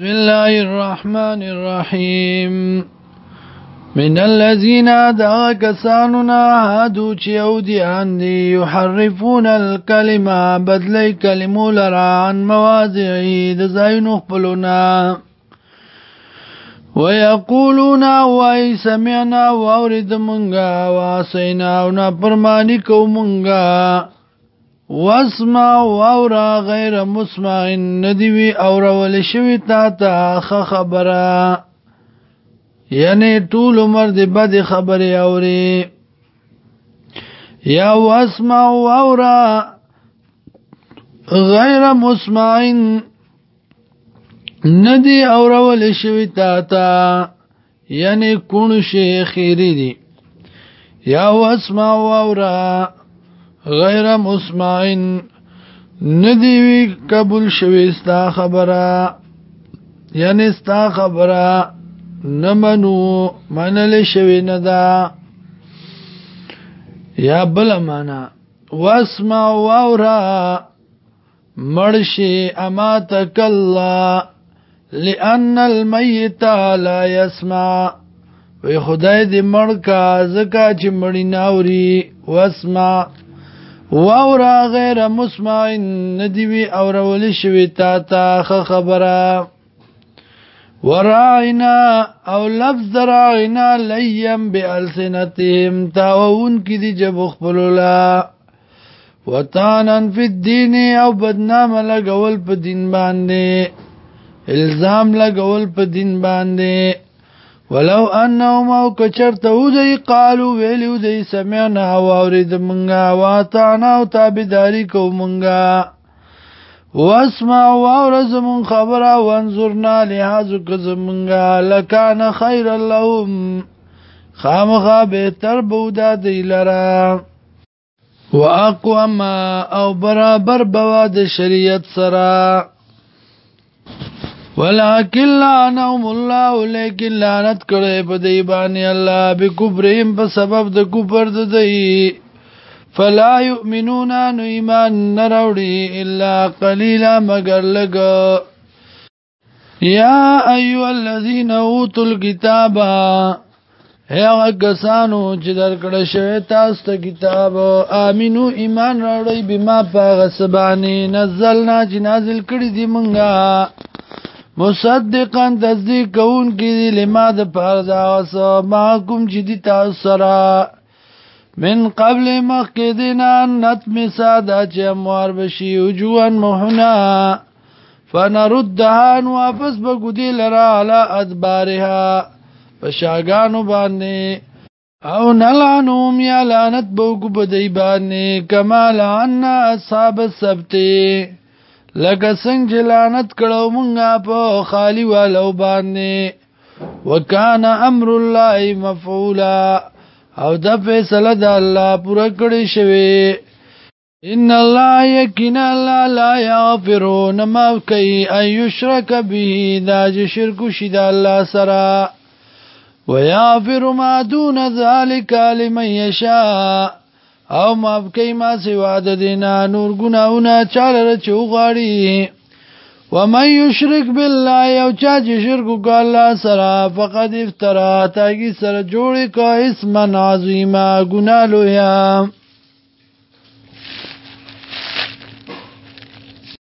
بسم الله الرحمن الرحيم من الذين دعا كساننا هادو چيو دي عندي يحرفون الكلمة بدلي كلمو لرا عن موازعي دزاينو خبلونا ويقولون واي سمعنا واورد منغا واسينا ونا پرماني کو منغا واسما واورا غیر مسمع ندیوی اورول شوی تا تا خبره یعنی طول عمر دی بد خبره اوري یا واسما واورا غیر مسمع ندی اورول شوی تا تا یعنی کون شیخ خیری دی یا واسما واورا غیر مسمعن ندیوی قبول شوی ستا خبره یعنی ستا خبره نمنو منل شوی ندا یا بل معنا واسمع واورا مرشی اما تکلا لأن المیت لا يسمع وی خدای دې مړ کا زکا چې مړی ناوري واسمع واورا غیر مسمع ندیوی اورول شوی تا تا خبره وراینا او لفظ راینا لیم بالسنتهم تاون کی دی جب خپلولا وطانن فی الدین او بدنام لګول په دین باندې الزام لګول په دین باندې ولو انهم او کچرته ودی قالو ویلو دی سمعنا او اورید منغا واتانا او تابیداری کو منغا واسمع او اورز من خبره وانظرنا لهازو کز منغا لکان خیر اللهم خامخا بهتر بودا دی لرا واقوما او برابر بوا د شریعت سره ولکن لعنهم الله لیکن لعنت کړي په دی باندې الله بکبرهم په سبب د کفر د دی فلا یؤمنون ان ایمان نراوړي الا قلیلا مگر لګ یا ایو الذین اوتوا الكتاب هغه کسانو چې درکړه شوی تاسو ته کتاب امینو ایمان راوړي بما پاغه سبانه نزلنا جنازل کړي دی مونږه مصدقا تصدیق کون کی دی لما د فرض اوس ما کوم چې دی تاسو سره من قبل مخک دینا نتم ساده چې موار بشي وجوان مهنا فنردها واپس بګو دی لرا علی ادبارها پشاګانو باندې او نلعنهم یا لعنت بوکو بدی بانی کما لعنا اصحاب السبتی لکه څنګه چې لعنت کړو مونږه په خالی والو باندې وکانا امر الله مفعولا او د فیصله د الله پوره کړی شوی ان الله یقینا الله لا یغفر ما کوي ايشرک به دا چې شرک شي د الله سره ويغفر ما دون ذلك لمن يشاء او ماب کوي ما سوا د دینا نور ګناونه چاله چې وغاړي ومن یشرک بالله او چا چې شرک وکړ الله سره فقد افترا تاګي سره جوړی کا اسم عظیما ګنالو یا